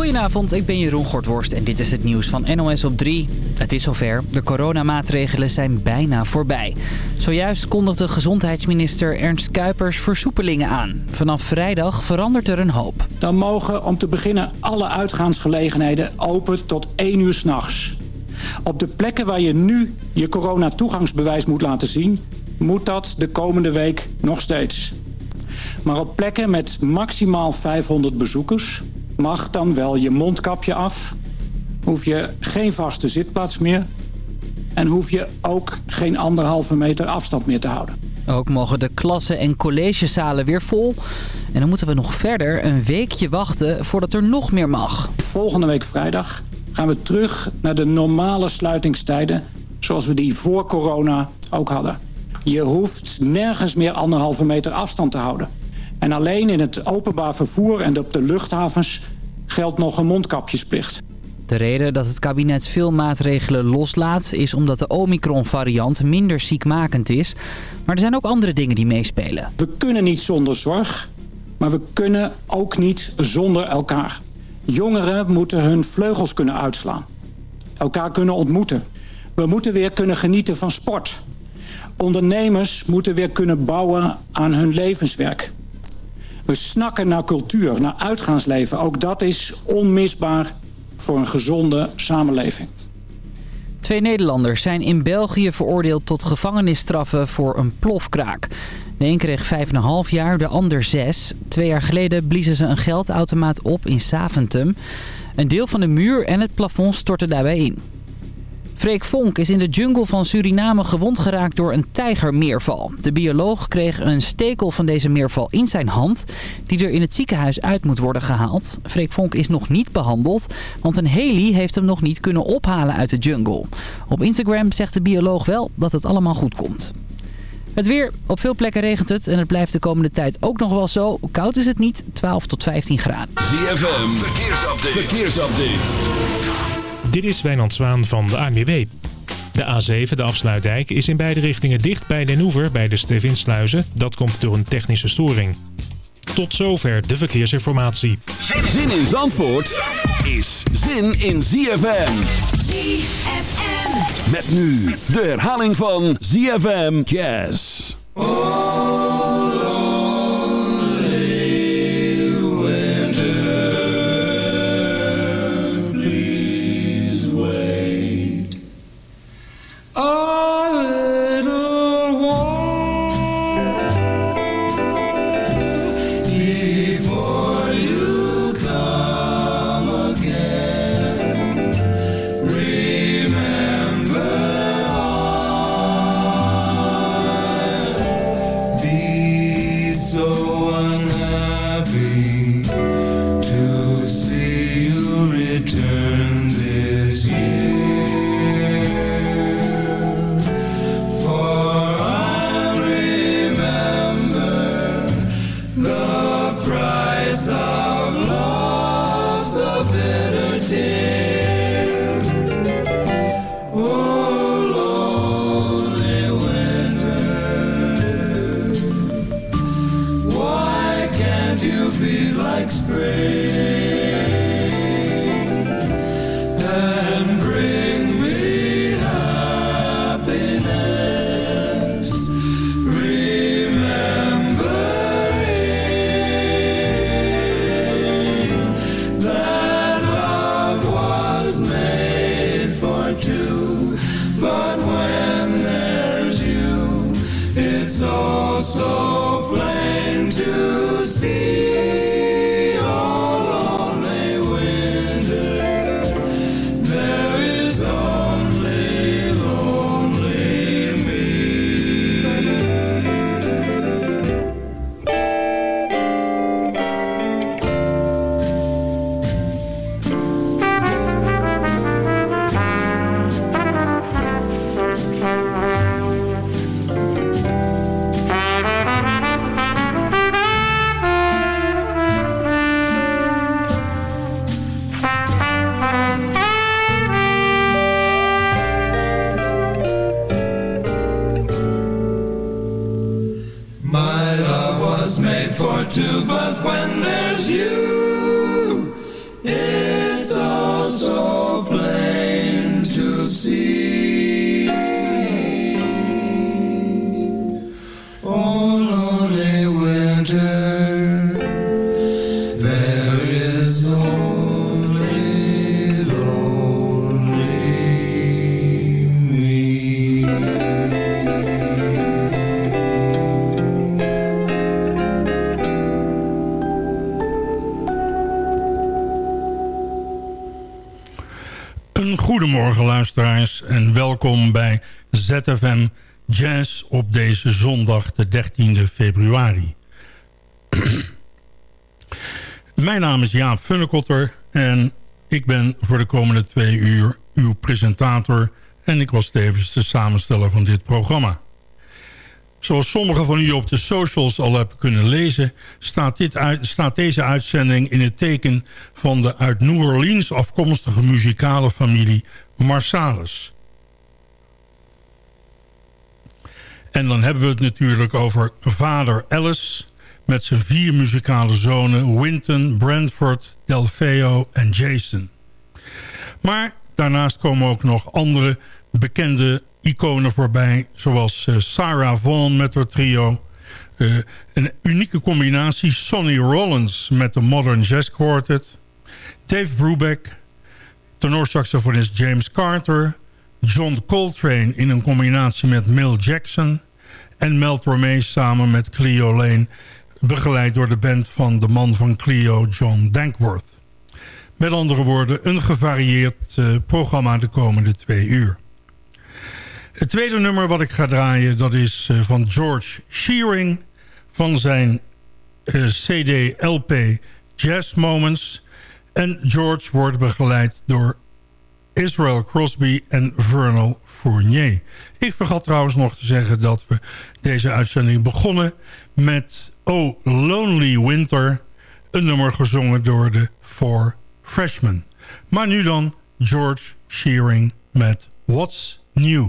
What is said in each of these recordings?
Goedenavond, ik ben Jeroen Gortworst en dit is het nieuws van NOS op 3. Het is zover, de coronamaatregelen zijn bijna voorbij. Zojuist kondigde gezondheidsminister Ernst Kuipers versoepelingen aan. Vanaf vrijdag verandert er een hoop. Dan mogen om te beginnen alle uitgaansgelegenheden open tot 1 uur s'nachts. Op de plekken waar je nu je coronatoegangsbewijs moet laten zien... moet dat de komende week nog steeds. Maar op plekken met maximaal 500 bezoekers mag dan wel je mondkapje af. Hoef je geen vaste zitplaats meer. En hoef je ook geen anderhalve meter afstand meer te houden. Ook mogen de klassen en collegezalen weer vol. En dan moeten we nog verder een weekje wachten voordat er nog meer mag. Volgende week vrijdag gaan we terug naar de normale sluitingstijden... zoals we die voor corona ook hadden. Je hoeft nergens meer anderhalve meter afstand te houden. En alleen in het openbaar vervoer en op de luchthavens geldt nog een mondkapjesplicht. De reden dat het kabinet veel maatregelen loslaat... is omdat de Omicron-variant minder ziekmakend is. Maar er zijn ook andere dingen die meespelen. We kunnen niet zonder zorg, maar we kunnen ook niet zonder elkaar. Jongeren moeten hun vleugels kunnen uitslaan. Elkaar kunnen ontmoeten. We moeten weer kunnen genieten van sport. Ondernemers moeten weer kunnen bouwen aan hun levenswerk. We snakken naar cultuur, naar uitgaansleven. Ook dat is onmisbaar voor een gezonde samenleving. Twee Nederlanders zijn in België veroordeeld tot gevangenisstraffen voor een plofkraak. De een kreeg 5,5 jaar, de ander 6. Twee jaar geleden bliezen ze een geldautomaat op in Saventum. Een deel van de muur en het plafond stortte daarbij in. Freek Vonk is in de jungle van Suriname gewond geraakt door een tijgermeerval. De bioloog kreeg een stekel van deze meerval in zijn hand... die er in het ziekenhuis uit moet worden gehaald. Freek Vonk is nog niet behandeld, want een heli heeft hem nog niet kunnen ophalen uit de jungle. Op Instagram zegt de bioloog wel dat het allemaal goed komt. Het weer. Op veel plekken regent het en het blijft de komende tijd ook nog wel zo. Koud is het niet, 12 tot 15 graden. ZFM, verkeersupdate. verkeersupdate. Dit is Wijnand Zwaan van de ANWB. De A7, de afsluitdijk, is in beide richtingen dicht bij Den Oever bij de Stevinsluizen. Dat komt door een technische storing. Tot zover de verkeersinformatie. Zin in Zandvoort is zin in ZFM. ZFM. Met nu de herhaling van ZFM Jazz. en Jazz op deze zondag de 13e februari. Mijn naam is Jaap Funnekotter en ik ben voor de komende twee uur uw presentator... en ik was tevens de samensteller van dit programma. Zoals sommigen van u op de socials al hebben kunnen lezen... Staat, dit staat deze uitzending in het teken van de uit New Orleans afkomstige muzikale familie Marsalis. En dan hebben we het natuurlijk over vader Alice... met zijn vier muzikale zonen Winton, Brentford, Delfeo en Jason. Maar daarnaast komen ook nog andere bekende iconen voorbij... zoals uh, Sarah Vaughan met haar trio... Uh, een unieke combinatie Sonny Rollins met de Modern Jazz Quartet... Dave Brubeck, tenorsaxofonist James Carter... John Coltrane in een combinatie met Mill Jackson... en Mel Tormé samen met Cleo Lane... begeleid door de band van de man van Cleo, John Dankworth. Met andere woorden, een gevarieerd uh, programma de komende twee uur. Het tweede nummer wat ik ga draaien... dat is uh, van George Shearing van zijn uh, CD-LP Jazz Moments... En George wordt begeleid door Israel Crosby en Vernal Fournier. Ik vergat trouwens nog te zeggen dat we deze uitzending begonnen met Oh Lonely Winter. Een nummer gezongen door de Four Freshmen. Maar nu dan George Shearing met What's New.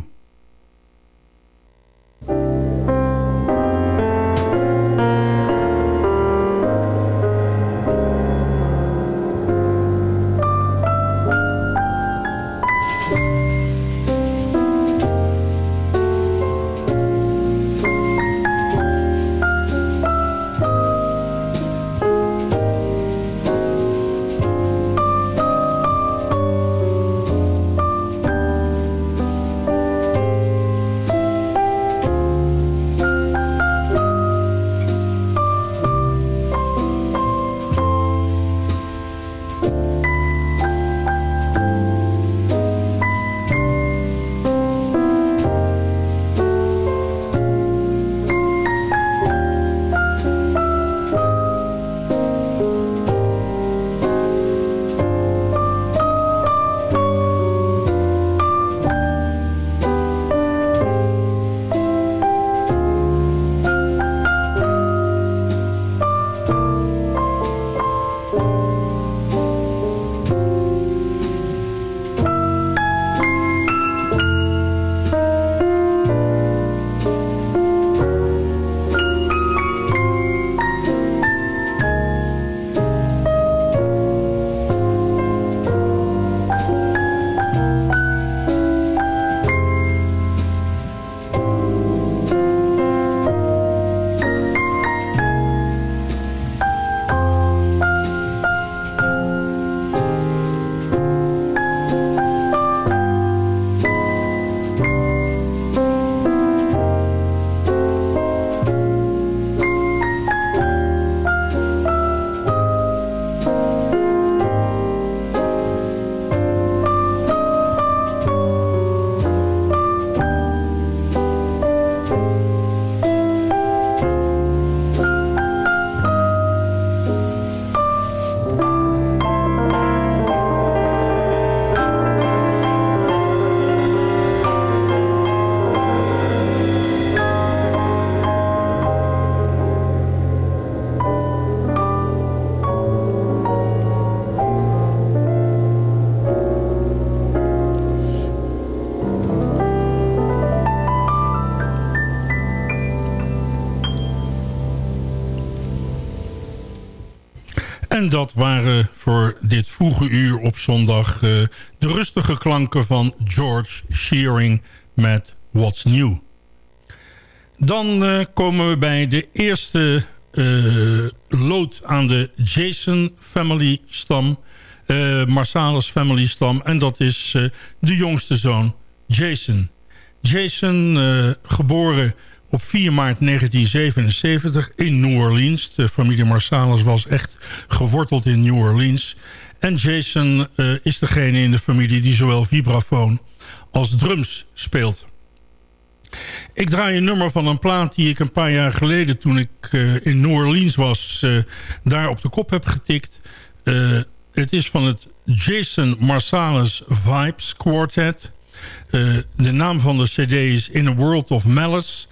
Dat waren voor dit vroege uur op zondag... Uh, de rustige klanken van George Shearing met What's New. Dan uh, komen we bij de eerste uh, lood aan de Jason family stam. Marsalis family stam. En dat is de jongste zoon Jason. Jason, geboren op 4 maart 1977 in New Orleans. De familie Marsalis was echt geworteld in New Orleans. En Jason uh, is degene in de familie die zowel vibrafoon als drums speelt. Ik draai een nummer van een plaat die ik een paar jaar geleden... toen ik uh, in New Orleans was, uh, daar op de kop heb getikt. het is van het Jason Marsalis Vibes Quartet. de naam van de cd is In a World of Malice...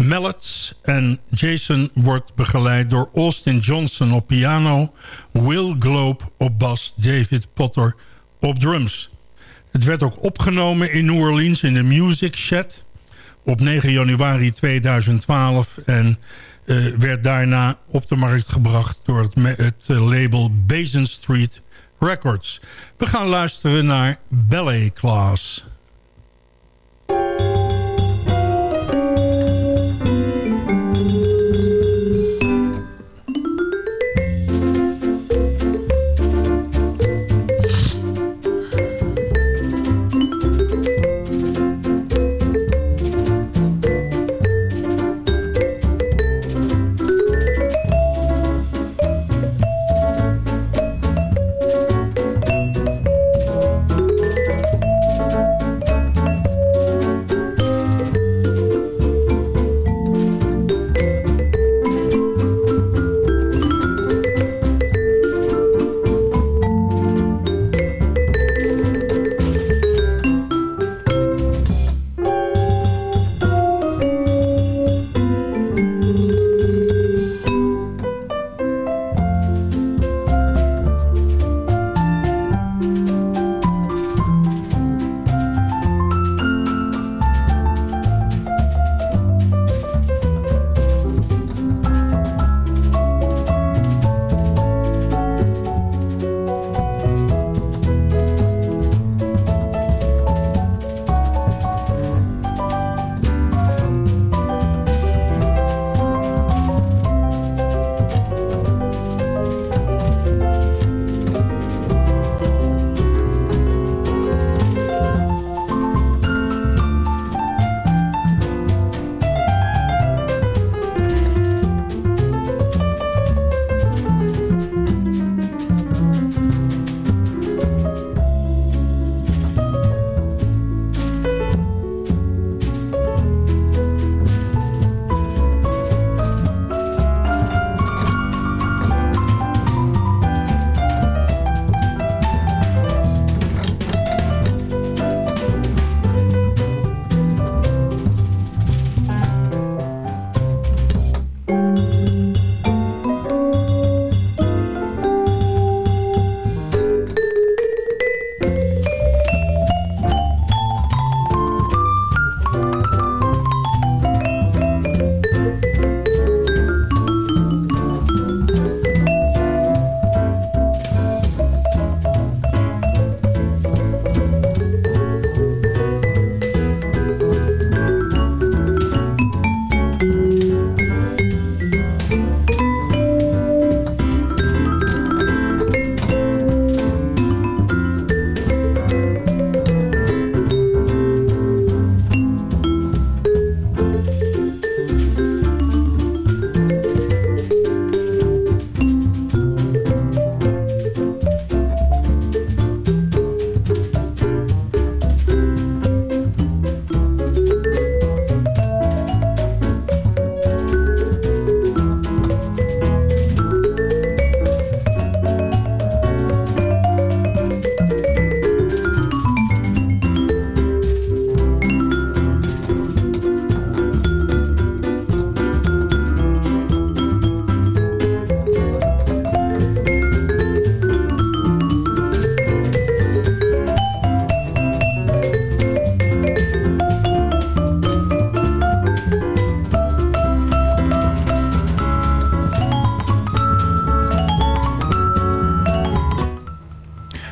Mallets en Jason wordt begeleid door Austin Johnson op piano... Will Globe op bas, David Potter op drums. Het werd ook opgenomen in New Orleans in de Music Shed op 9 januari 2012... en uh, werd daarna op de markt gebracht door het, het uh, label Basin Street Records. We gaan luisteren naar Ballet Class.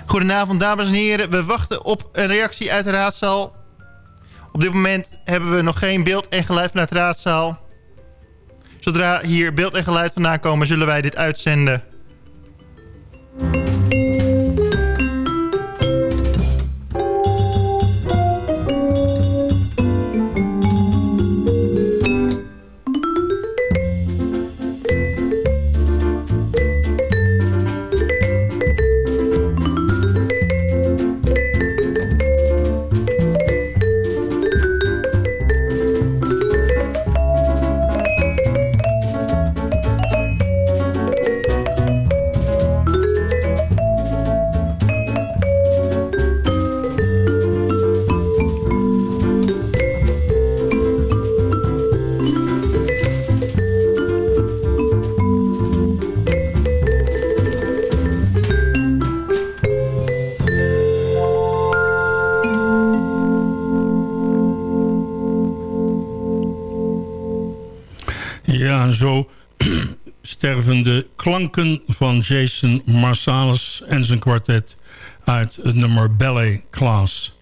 Goedenavond, dames en heren. We wachten op een reactie uit de raadzaal. Op dit moment hebben we nog geen beeld en geluid vanuit de raadzaal. Zodra hier beeld en geluid vandaan komen, zullen wij dit uitzenden. Klanken van Jason Marsalis en zijn kwartet uit het nummer Ballet Class.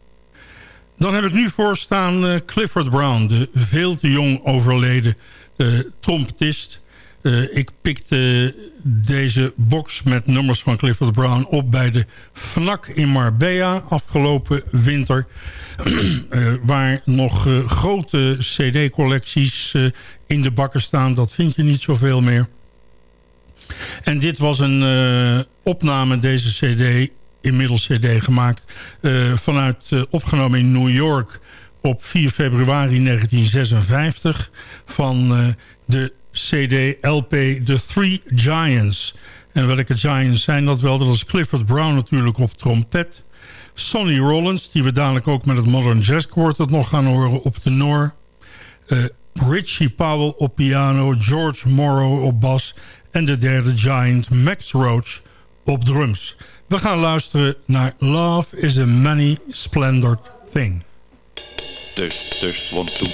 Dan heb ik nu voor staan uh, Clifford Brown, de veel te jong overleden uh, trompetist. Uh, ik pikte deze box met nummers van Clifford Brown op bij de FNAC in Marbella afgelopen winter. waar nog grote cd-collecties in de bakken staan. Dat vind je niet zoveel meer. En dit was een uh, opname, deze cd, inmiddels cd gemaakt... Uh, vanuit uh, opgenomen in New York op 4 februari 1956... van de cd LP The Three Giants. En welke Giants zijn dat wel? Dat is Clifford Brown natuurlijk op trompet... Sonny Rollins, die we dadelijk ook met het Modern Jazz Quartet nog gaan horen op de Noor... Richie Powell op piano, George Morrow op bas... en de derde giant Max Roach op drums. We gaan luisteren naar Love is a Many Splendored Thing. Test, test, one, two.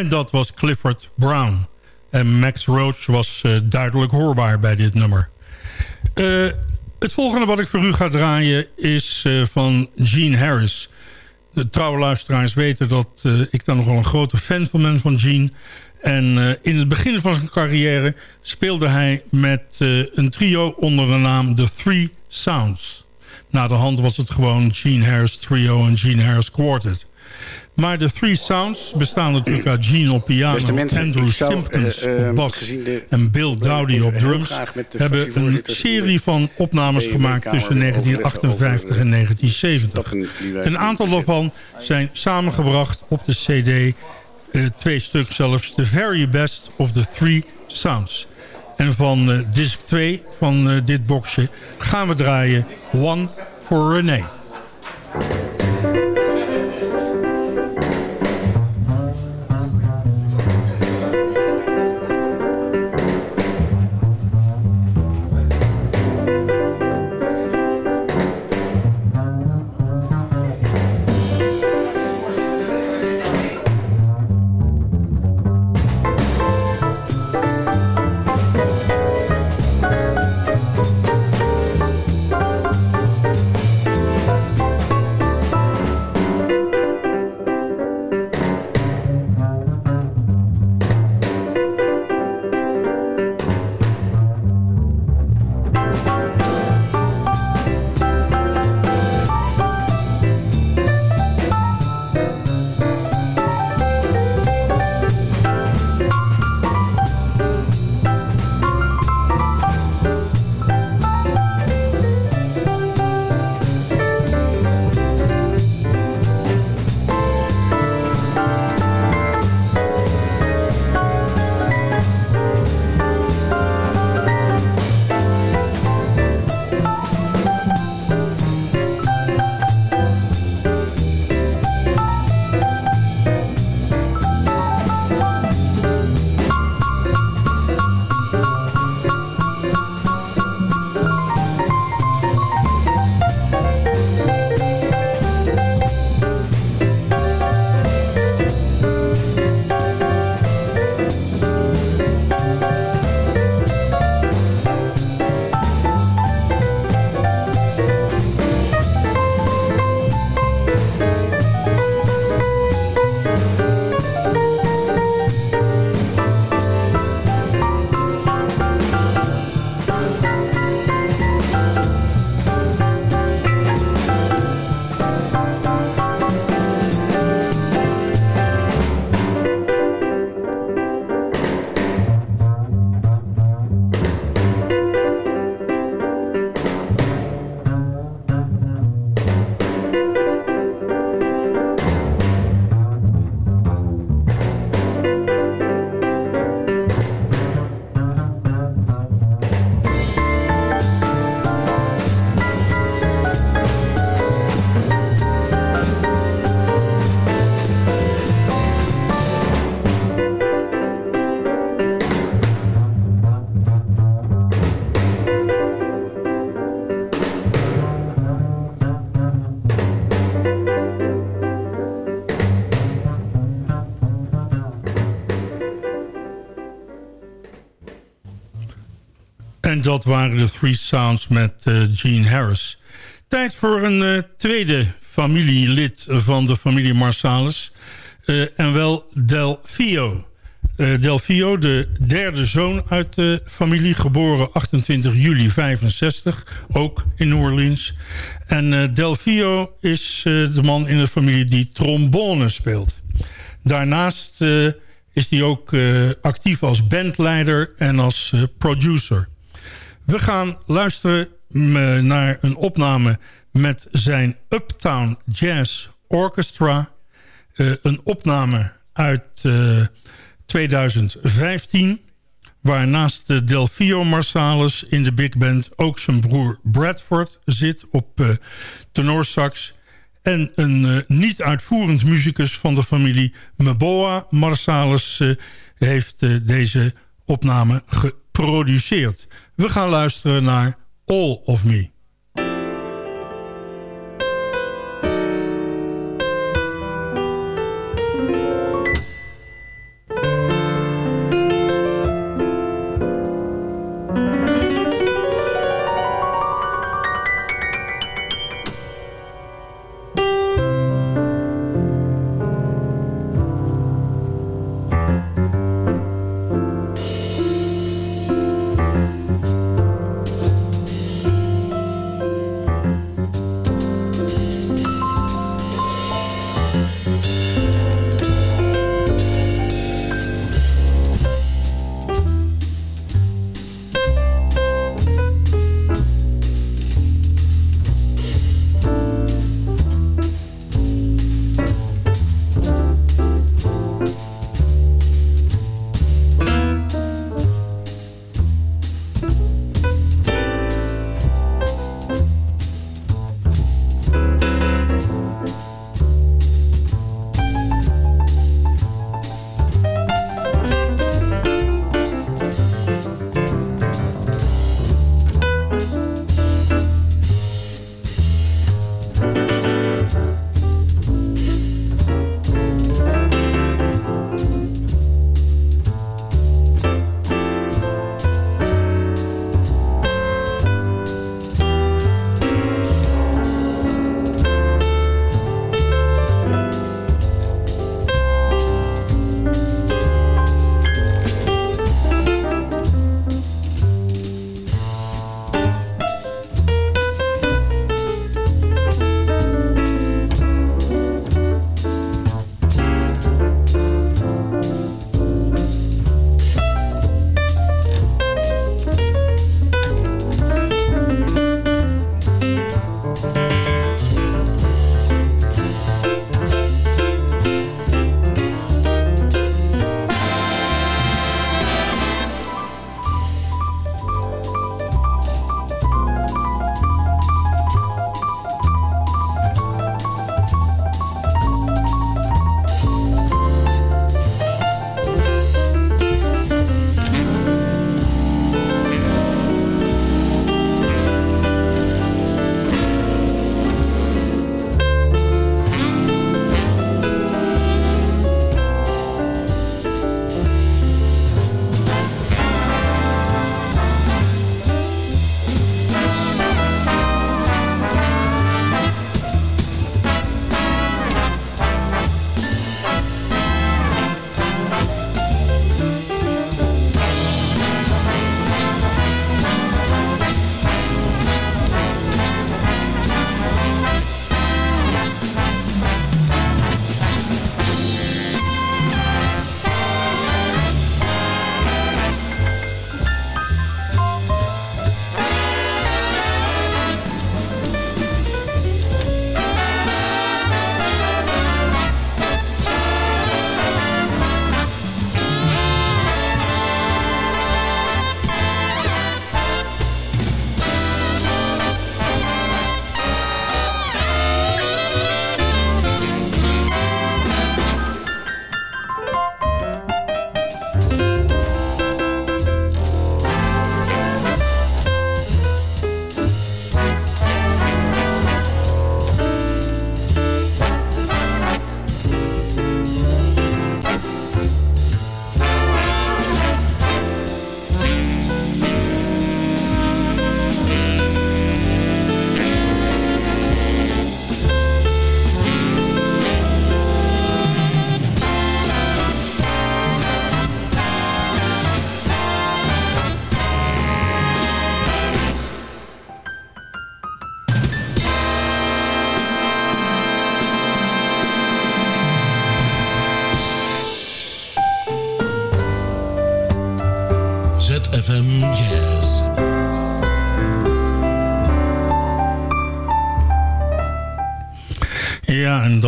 En dat was Clifford Brown. En Max Roach was uh, duidelijk hoorbaar bij dit nummer. Uh, het volgende wat ik voor u ga draaien is uh, van Gene Harris. De trouwe luisteraars weten dat ik daar nogal een grote fan van ben van Gene. En in het begin van zijn carrière speelde hij met een trio onder de naam The Three Sounds. Na de hand was het gewoon Gene Harris Trio en Gene Harris Quartet. Maar de Three Sounds bestaan natuurlijk uit Gene op piano, mensen, Andrew zou, Simpkins uh, uh, op bas en Bill Dowdy op drums... hebben een serie van opnames gemaakt tussen 1958 en 1970. Een aantal daarvan zijn samengebracht op de cd, uh, twee stuk zelfs... The Very Best of the Three Sounds. En van disc 2 van dit boxje gaan we draaien One for René. En dat waren de Three Sounds met uh, Gene Harris. Tijd voor een uh, tweede familielid van de familie Marsalis. Uh, en wel Delfio. Delfio, de derde zoon uit de familie. Geboren 28 juli 65, ook in New Orleans. En Delfio is de man in de familie die trombone speelt. Daarnaast is hij ook actief als bandleider en als producer. We gaan luisteren naar een opname met zijn Uptown Jazz Orchestra. Uh, een opname uit uh, 2015... waar naast de Delfio Marsalis in de big band... ook zijn broer Bradford zit op uh, tenorsax... en een niet uitvoerend muzikus van de familie Meboa Marsalis... heeft deze opname geproduceerd. We gaan luisteren naar All of Me.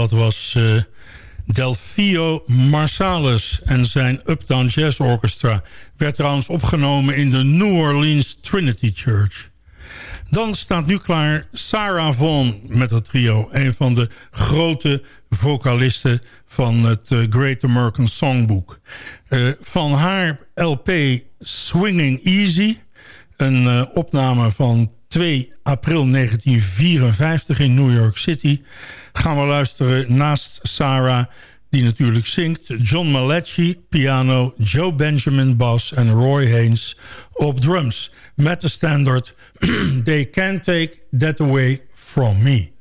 Dat was uh, Delfio Marsalis en zijn Uptown Jazz Orchestra. Werd trouwens opgenomen in de New Orleans Trinity Church. Dan staat nu klaar Sarah Vaughan met het trio. Een van de grote vocalisten van het uh, Great American Songbook. Uh, van haar LP Swinging Easy. Een opname van 2 april 1954 in New York City. Gaan we luisteren naast Sarah die natuurlijk zingt. John Malachi, piano, Joe Benjamin, bass en Roy Haynes op drums. Met de standard They Can't Take That Away From Me.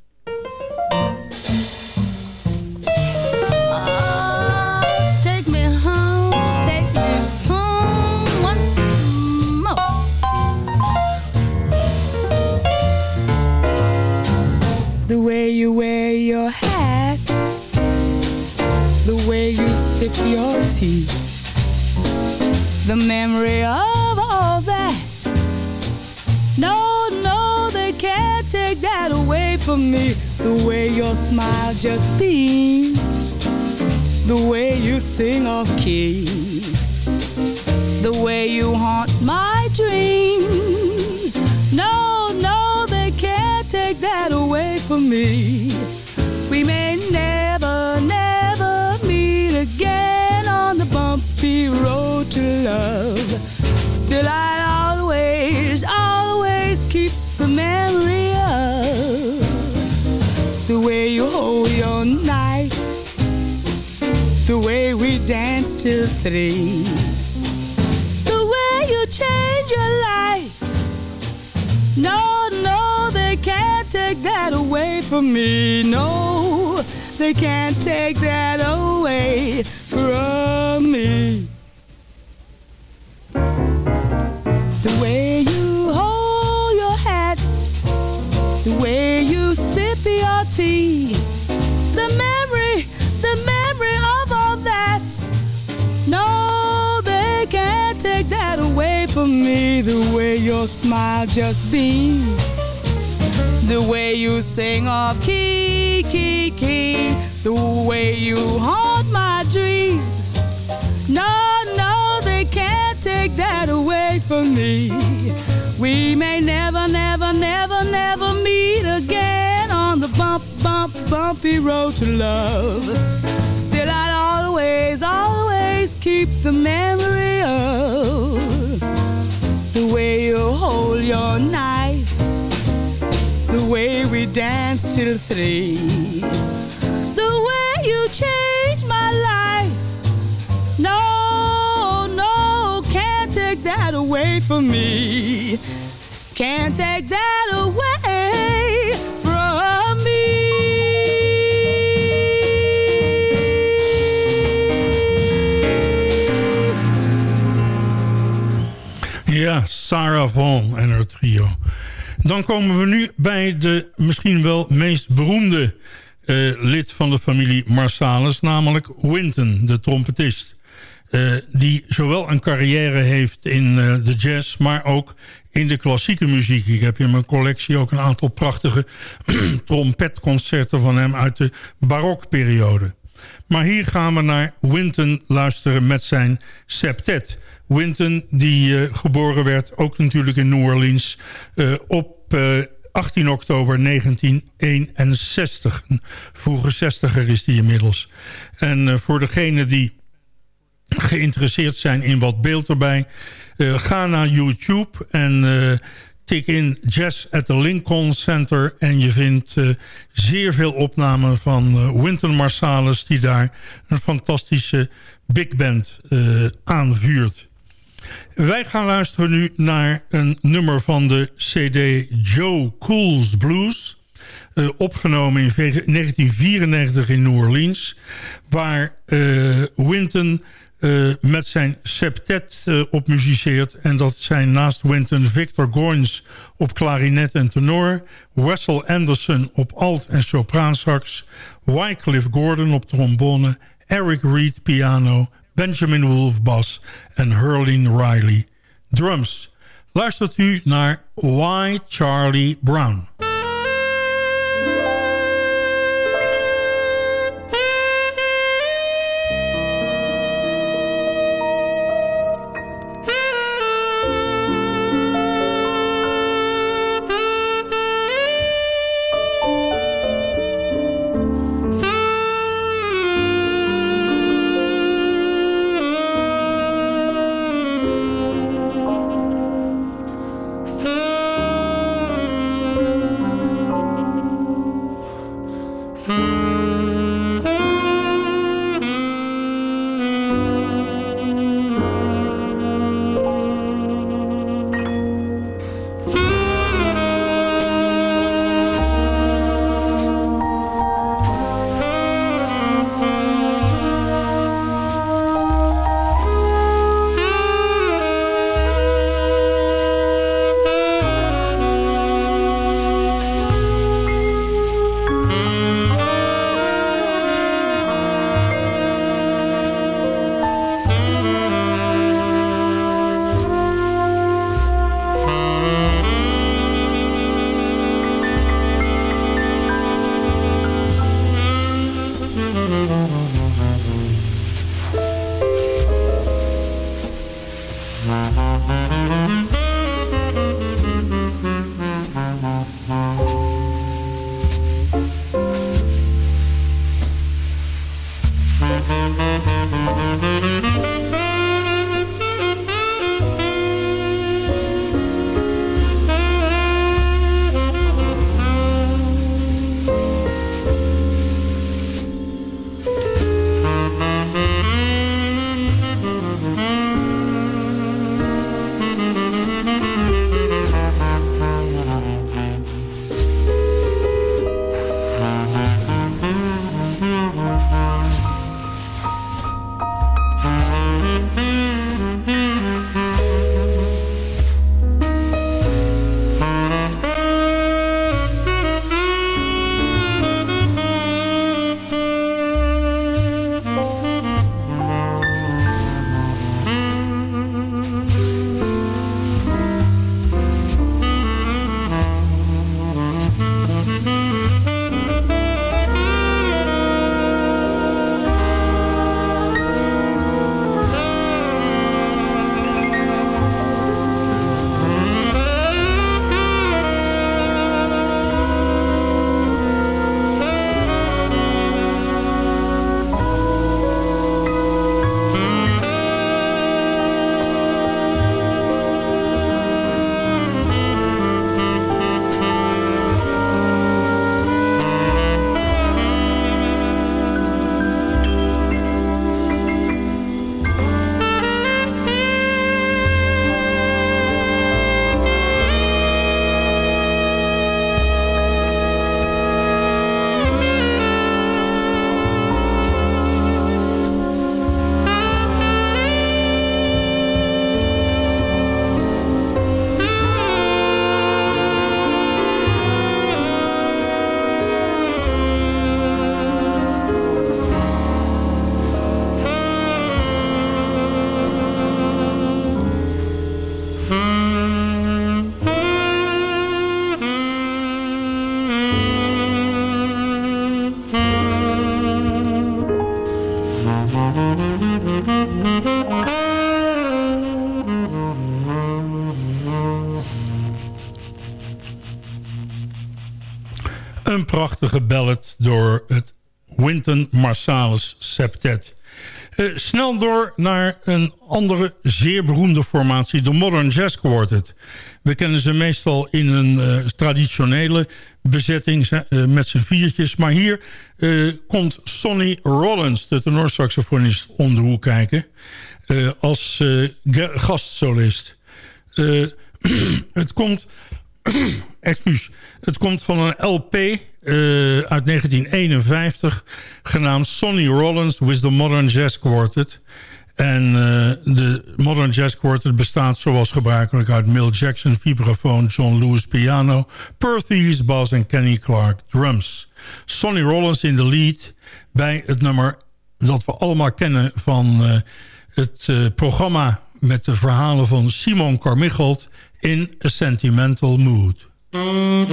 Your smile just beams The way you sing off key The way you haunt my dreams. No, no, they can't take that away from me till three. The way you change your life. No, no, they can't take that away from me. No, they can't take that away just beams, the way you sing off key, key, key, the way you haunt my dreams. No, no, they can't take that away from me. We may never, never, never, never meet again on the bump, bump, bumpy road to love. Still, I'll always, always keep the memory dance till three, the way you change my life. No, no, can't take that away from me. Can't take that away from me. Ja, Sarah Vaughan en haar trio. Dan komen we nu bij de misschien wel meest beroemde uh, lid van de familie Marsalis, namelijk Winton, de trompetist. Uh, die zowel een carrière heeft in uh, de jazz, maar ook in de klassieke muziek. Ik heb in mijn collectie ook een aantal prachtige trompetconcerten van hem uit de barokperiode. Maar hier gaan we naar Winton luisteren met zijn septet. Winton, die geboren werd, ook natuurlijk in New Orleans, op 18 oktober 1961. Een vroege zestiger is die inmiddels. En uh, voor degene die geïnteresseerd zijn in wat beeld erbij... Uh, ga naar YouTube en uh, tik in Jazz at the Lincoln Center... en je vindt zeer veel opnamen van Wynton Marsalis... die daar een fantastische big band aanvuurt. Wij gaan luisteren nu naar een nummer van de cd Joe Cool's Blues... Uh, opgenomen in 1994 in New Orleans... waar uh, Winton uh, met zijn septet op muziceert... en dat zijn naast Winton Victor Goins op klarinet en tenor... Wessel Anderson op alt en sopraansax... Wycliffe Gordon op trombone... Eric Reed piano... Benjamin Wolf bas en Hurlin Riley drums. Luistert u naar Why Charlie Brown. Prachtige ballad door het Wynton Marsalis Septet. Uh, snel door naar een andere zeer beroemde formatie, de Modern Jazz Quartet. We kennen ze meestal in een uh, traditionele bezetting uh, met z'n viertjes. Maar hier komt Sonny Rollins, de tenorsaxofonist, om de hoek kijken. als gastsolist. het komt excuus. Het komt van een LP uit 1951... genaamd Sonny Rollins with the Modern Jazz Quartet. En uh, de Modern Jazz Quartet bestaat zoals gebruikelijk... uit Mill Jackson, vibrafoon, John Lewis piano... Perth East bass en Kenny Clark drums. Sonny Rollins in de lead bij het nummer dat we allemaal kennen... van uh, het programma met de verhalen van Simon Carmichael in A Sentimental Mood. MUZIEK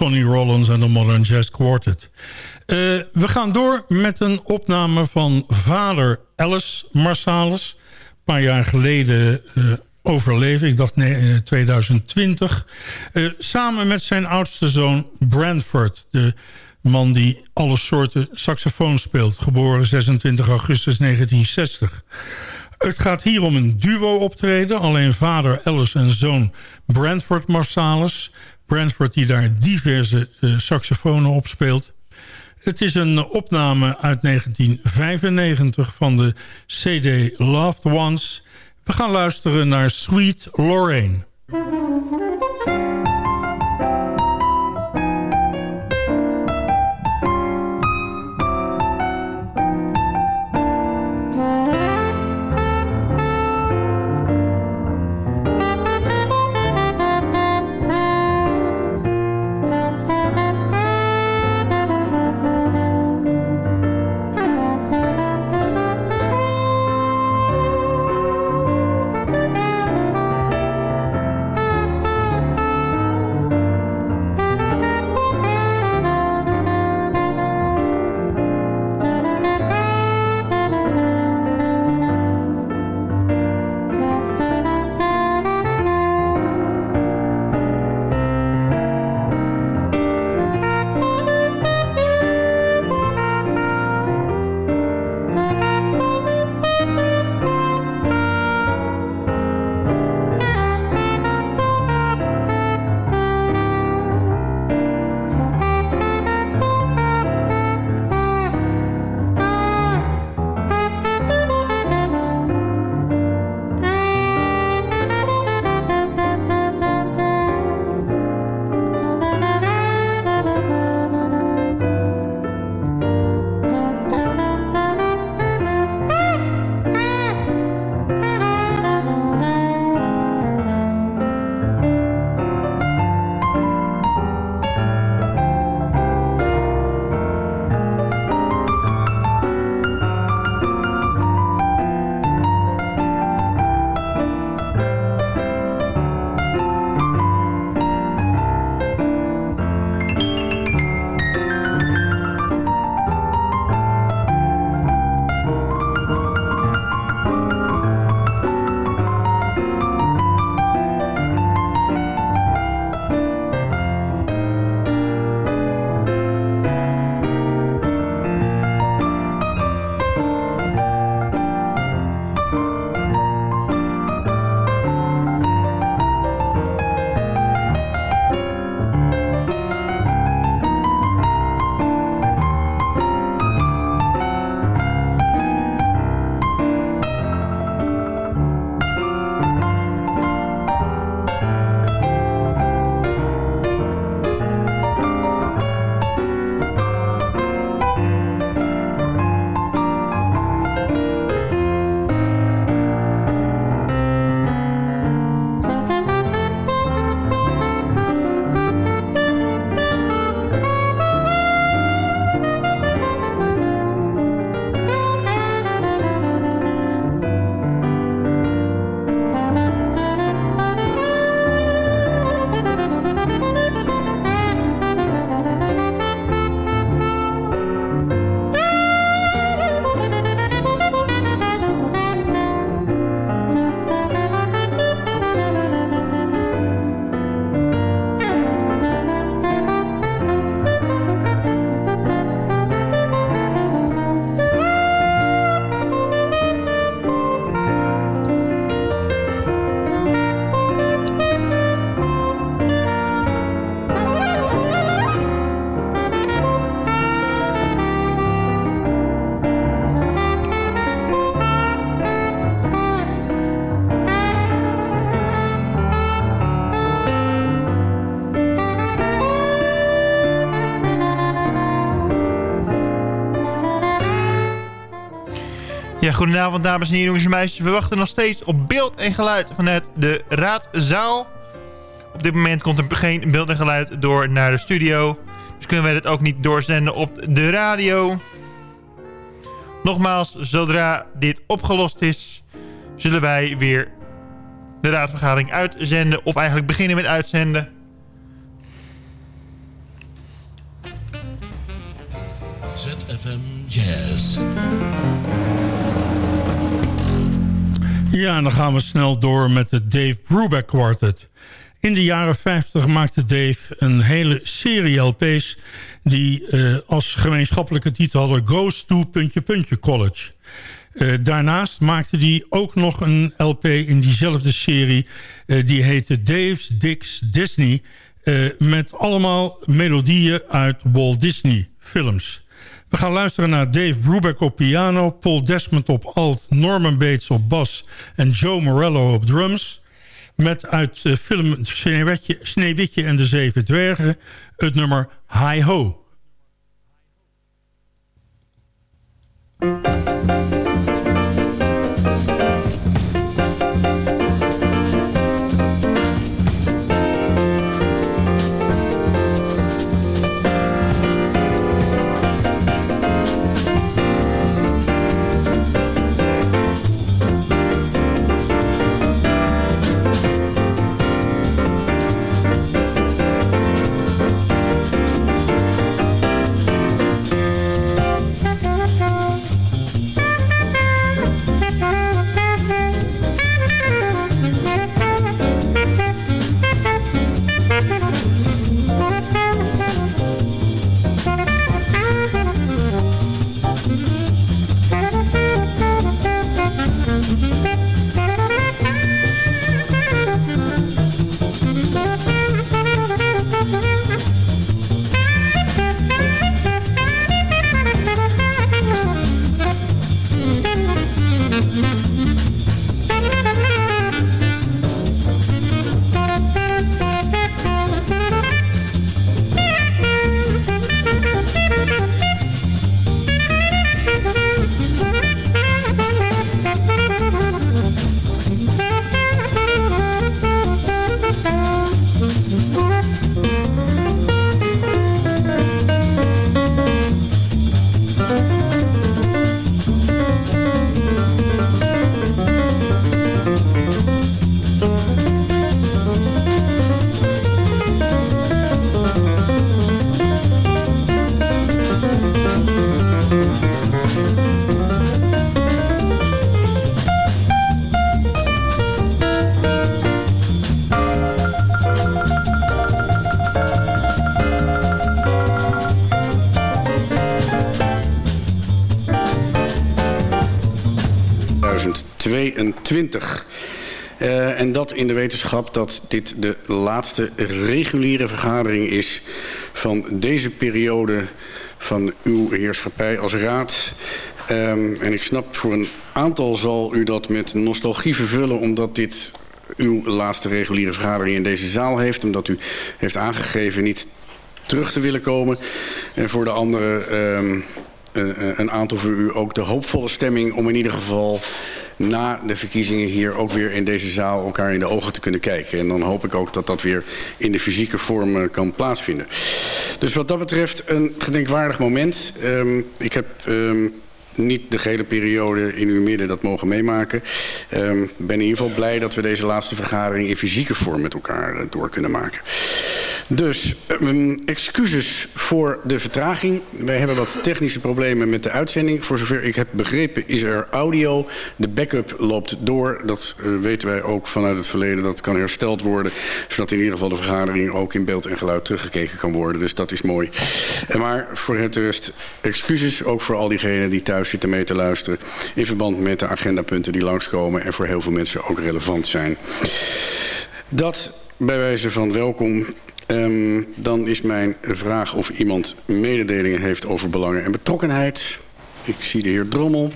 Sonny Rollins en de Modern Jazz Quartet. Uh, we gaan door met een opname van vader Alice Marsalis. Een paar jaar geleden uh, overleven, ik dacht nee, 2020. Uh, samen met zijn oudste zoon Brantford, de man die alle soorten saxofoon speelt. Geboren 26 augustus 1960. Het gaat hier om een duo optreden. Alleen vader Alice en zoon Brantford Marsalis. Brantford die daar diverse uh, saxofonen op speelt. Het is een opname uit 1995 van de CD Loved Ones. We gaan luisteren naar Sweet Lorraine. Ja, goedenavond dames en heren, jongens en meisjes. We wachten nog steeds op beeld en geluid vanuit de raadzaal. Op dit moment komt er geen beeld en geluid door naar de studio. Dus kunnen wij dit ook niet doorzenden op de radio. Nogmaals, zodra dit opgelost is, zullen wij weer de raadvergadering uitzenden. Of eigenlijk beginnen met uitzenden. Ja, en dan gaan we snel door met de Dave Brubeck Quartet. In de jaren 50 maakte Dave een hele serie LP's... die uh, als gemeenschappelijke titel hadden... Goes to puntje puntje college. Uh, daarnaast maakte hij ook nog een LP in diezelfde serie... Uh, die heette Dave's Dicks Disney... met allemaal melodieën uit Walt Disney films... We gaan luisteren naar Dave Brubeck op piano... Paul Desmond op alt, Norman Bates op bas... en Joe Morello op drums. Met uit de film Sneeuwwitje, Sneeuwwitje en de Zeven Dwergen... het nummer Hi Ho. Uh, en dat in de wetenschap dat dit de laatste reguliere vergadering is... van deze periode van uw heerschappij als raad. Um, en ik snap, voor een aantal zal u dat met nostalgie vervullen... omdat dit uw laatste reguliere vergadering in deze zaal heeft. Omdat u heeft aangegeven niet terug te willen komen. En voor de anderen... Um, een aantal voor u ook de hoopvolle stemming om in ieder geval na de verkiezingen hier ook weer in deze zaal elkaar in de ogen te kunnen kijken. En dan hoop ik ook dat dat weer in de fysieke vorm uh, kan plaatsvinden. Dus wat dat betreft een gedenkwaardig moment. Um, ik heb... Um, niet de gehele periode in uw midden dat mogen meemaken. Ik um, ben in ieder geval blij dat we deze laatste vergadering in fysieke vorm met elkaar uh, door kunnen maken. Dus um, excuses voor de vertraging. Wij hebben wat technische problemen met de uitzending. Voor zover ik heb begrepen is er audio. De backup loopt door. Dat uh, weten wij ook vanuit het verleden. Dat kan hersteld worden. Zodat in ieder geval de vergadering ook in beeld en geluid teruggekeken kan worden. Dus dat is mooi. Maar voor het rest excuses ook voor al diegenen die thuis zitten mee te luisteren. In verband met de agendapunten die langskomen. En voor heel veel mensen ook relevant zijn. Dat bij wijze van welkom Um, dan is mijn vraag of iemand mededelingen heeft over belangen en betrokkenheid. Ik zie de heer Drommel.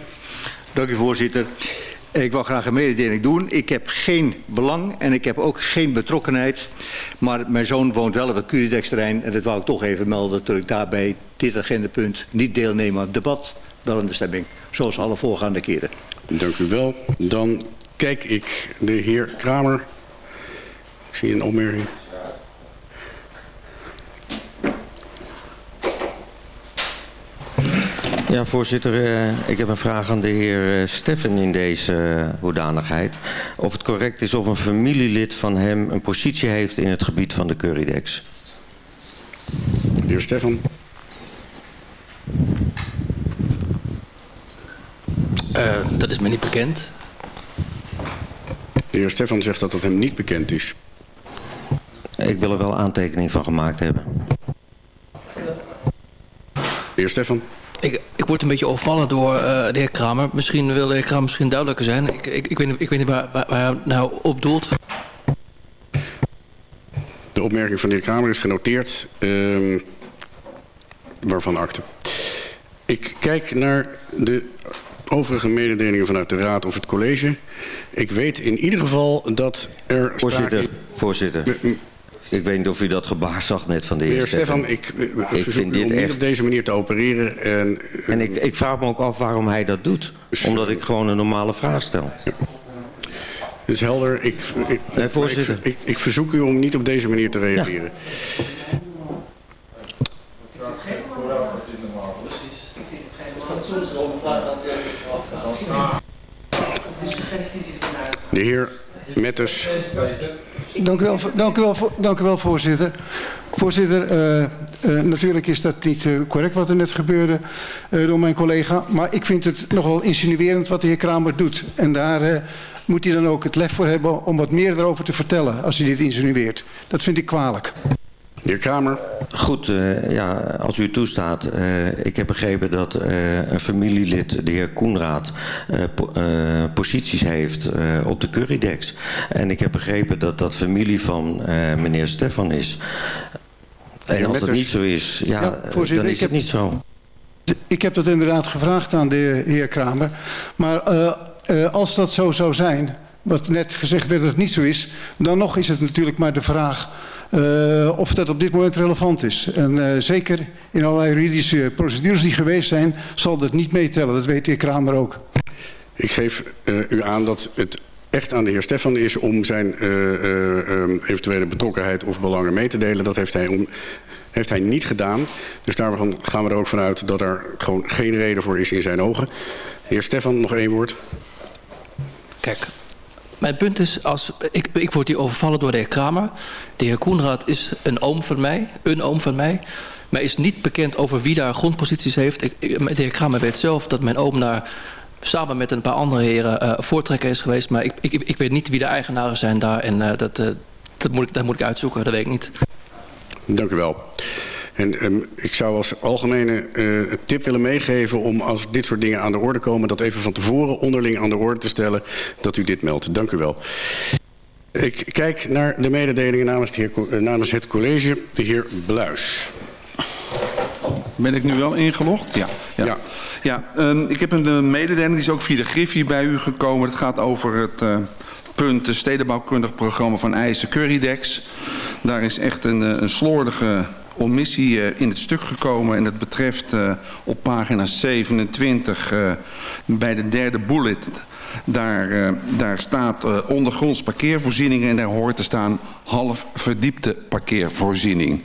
Dank u voorzitter. Ik wil graag een mededeling doen. Ik heb geen belang en ik heb ook geen betrokkenheid. Maar mijn zoon woont wel op het Curidex-terrein. En dat wou ik toch even melden dat ik daarbij dit agendapunt niet deelneem aan het debat. Wel in de stemming. Zoals alle voorgaande keren. Dank u wel. Dan kijk ik de heer Kramer. Ik zie een opmerking. Ja, voorzitter. Uh, ik heb een vraag aan de heer uh, Steffen in deze uh, hoedanigheid. Of het correct is of een familielid van hem een positie heeft in het gebied van de Currydex. De heer Stefan. dat is me niet bekend. De heer Stefan zegt dat dat hem niet bekend is. Ik wil er wel aantekening van gemaakt hebben. De heer Stefan. Ik, ik word een beetje overvallen door uh, de heer Kramer. Misschien wil de heer Kramer misschien duidelijker zijn. Ik, ik, ik, weet, ik weet niet waar, waar, waar hij nou op doelt. De opmerking van de heer Kramer is genoteerd. Uh, waarvan akte. Ik kijk naar de overige mededelingen vanuit de Raad of het college. Ik weet in ieder geval dat er... Voorzitter, voorzitter. Ik weet niet of u dat gebaar zag net van de heer, heer Stefan. Ik, ik vind dit om echt... niet op deze manier te opereren. En, en ik, ik vraag me ook af waarom hij dat doet. Omdat ik gewoon een normale vraag stel. Ja. Het is helder. Ik, ik, nee, voorzitter. Ik, ik, verzoek u om niet op deze manier te reageren. Ja. De heer Metters. Dank u wel, dank u wel, dank u wel voorzitter. Voorzitter, uh, uh, natuurlijk is dat niet uh, correct wat er net gebeurde door mijn collega. Maar ik vind het nogal insinuerend wat de heer Kramer doet. En daar moet hij dan ook het lef voor hebben om wat meer erover te vertellen als hij dit insinueert. Dat vind ik kwalijk. De heer Kramer. Goed, uh, ja, als u het toestaat. Uh, ik heb begrepen dat uh, een familielid, de heer Koenraad, po posities heeft op de Currydex. En ik heb begrepen dat dat familie van meneer Stefan is. En als dat niet zo is, ja, ja dan is het niet zo. Ik heb dat inderdaad gevraagd aan de heer Kramer. Maar als dat zo zou zijn, wat net gezegd werd dat het niet zo is... dan nog is het natuurlijk maar de vraag uh, of dat op dit moment relevant is. En uh, zeker in allerlei juridische procedures die geweest zijn, zal dat niet meetellen. Dat weet de heer Kramer ook. Ik geef uh, u aan dat het echt aan de heer Stefan is om zijn eventuele betrokkenheid of belangen mee te delen. Dat heeft hij, om, heeft hij niet gedaan. Dus daarvan gaan we er ook vanuit dat er gewoon geen reden voor is in zijn ogen. Heer Stefan, nog één woord. Kijk, mijn punt is, als, ik, ik word hier overvallen door de heer Kramer. De heer Koenraad is een oom van mij, een oom van mij. Maar is niet bekend over wie daar grondposities heeft. Ik, de heer Kramer weet zelf dat mijn oom daar samen met een paar andere heren uh, voortrekker is geweest. Maar ik, ik, ik weet niet wie de eigenaren zijn daar. En uh, dat, uh, dat, moet ik, dat moet ik uitzoeken, dat weet ik niet. Dank u wel. En um, ik zou als algemene uh, tip willen meegeven om als dit soort dingen aan de orde komen... dat even van tevoren onderling aan de orde te stellen dat u dit meldt. Dank u wel. Ik kijk naar de mededelingen namens, de heer, namens het college. De heer Bluis. Ben ik nu wel ingelogd? Ja. ja. ja. ja um, ik heb een mededeling, die is ook via de Griffie bij u gekomen. Het gaat over het uh, punt, de stedenbouwkundig programma van IJzer Currydex. Daar is echt een, een slordige omissie uh, in het stuk gekomen. En het betreft uh, op pagina 27 uh, bij de derde bullet. Daar, daar staat ondergronds parkeervoorzieningen en daar hoort te staan half verdiepte parkeervoorziening.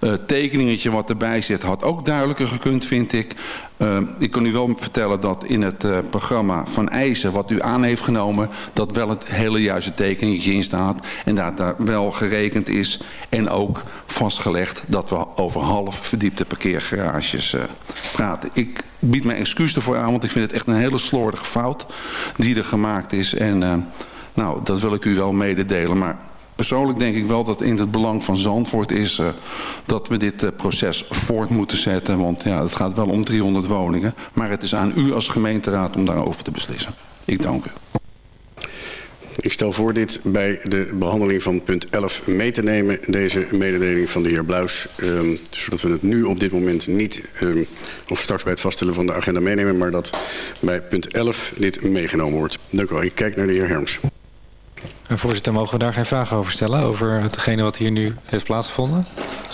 Uh, tekeningetje wat erbij zit had ook duidelijker gekund, vind ik. Uh, ik kan u wel vertellen dat in het uh, programma van eisen wat u aan heeft genomen... dat wel het hele juiste tekeningetje in staat. En dat daar wel gerekend is en ook vastgelegd... dat we over half verdiepte parkeergarages praten. Ik bied mijn excuus ervoor aan, want ik vind het echt een hele slordige fout... die er gemaakt is. En nou, dat wil ik u wel mededelen, maar Persoonlijk denk ik wel dat in het belang van Zandvoort is uh, dat we dit uh, proces voort moeten zetten. Want ja, het gaat wel om 300 woningen. Maar het is aan u als gemeenteraad om daarover te beslissen. Ik dank u. Ik stel voor dit bij de behandeling van punt 11 mee te nemen. Deze mededeling van de heer Bluis. Um, zodat we het nu op dit moment niet, um, of straks bij het vaststellen van de agenda meenemen. Maar dat bij punt 11 dit meegenomen wordt. Dank u wel. Ik kijk naar de heer Herms. Voorzitter, mogen we daar geen vragen over stellen? Over hetgene wat hier nu heeft plaatsgevonden?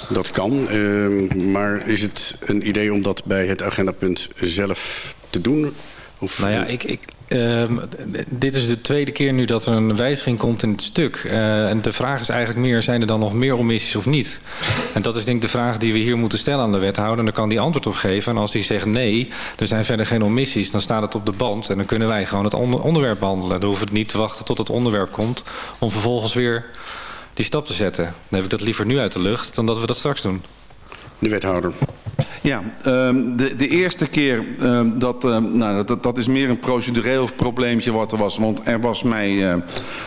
Dat kan, uh, maar is het een idee om dat bij het agendapunt zelf te doen? Of, Nou ja, ik, ik, ehm, dit is de tweede keer nu dat er een wijziging komt in het stuk. Eh, en de vraag is eigenlijk meer, zijn er dan nog meer omissies of niet? En dat is denk ik de vraag die we hier moeten stellen aan de wethouder. En dan kan die antwoord op geven. En als die zegt nee, er zijn verder geen omissies, dan staat het op de band. En dan kunnen wij gewoon het onder- onderwerp behandelen. Dan hoeven we niet te wachten tot het onderwerp komt. Om vervolgens weer die stap te zetten. Dan heb ik dat liever nu uit de lucht dan dat we dat straks doen. De wethouder. Ja, ehm, de, de eerste keer, ehm, dat, ehm, nou, dat, dat is meer een procedureel probleempje wat er was. Want er was mij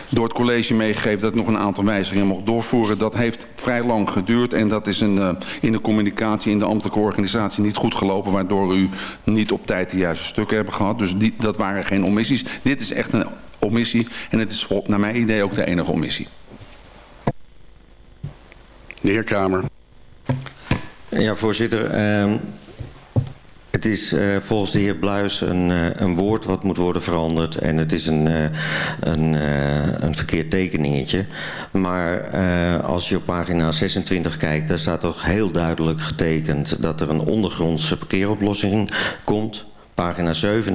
door het college meegegeven dat ik nog een aantal wijzigingen mocht doorvoeren. Dat heeft vrij lang geduurd en dat is een, eh, in de communicatie in de ambtelijke organisatie niet goed gelopen. Waardoor u niet op tijd de juiste stukken hebben gehad. Dus die, dat waren geen omissies. Dit is echt een omissie en het is naar mijn idee ook de enige omissie. De heer Kramer. Ja, voorzitter. ehm, het is eh, volgens de heer Bluis een, eh, een woord wat moet worden veranderd. En het is een, eh, een, een verkeerd tekeningetje. Maar als je op pagina 26 kijkt, daar staat toch heel duidelijk getekend dat er een ondergrondse parkeeroplossing komt. Pagina 27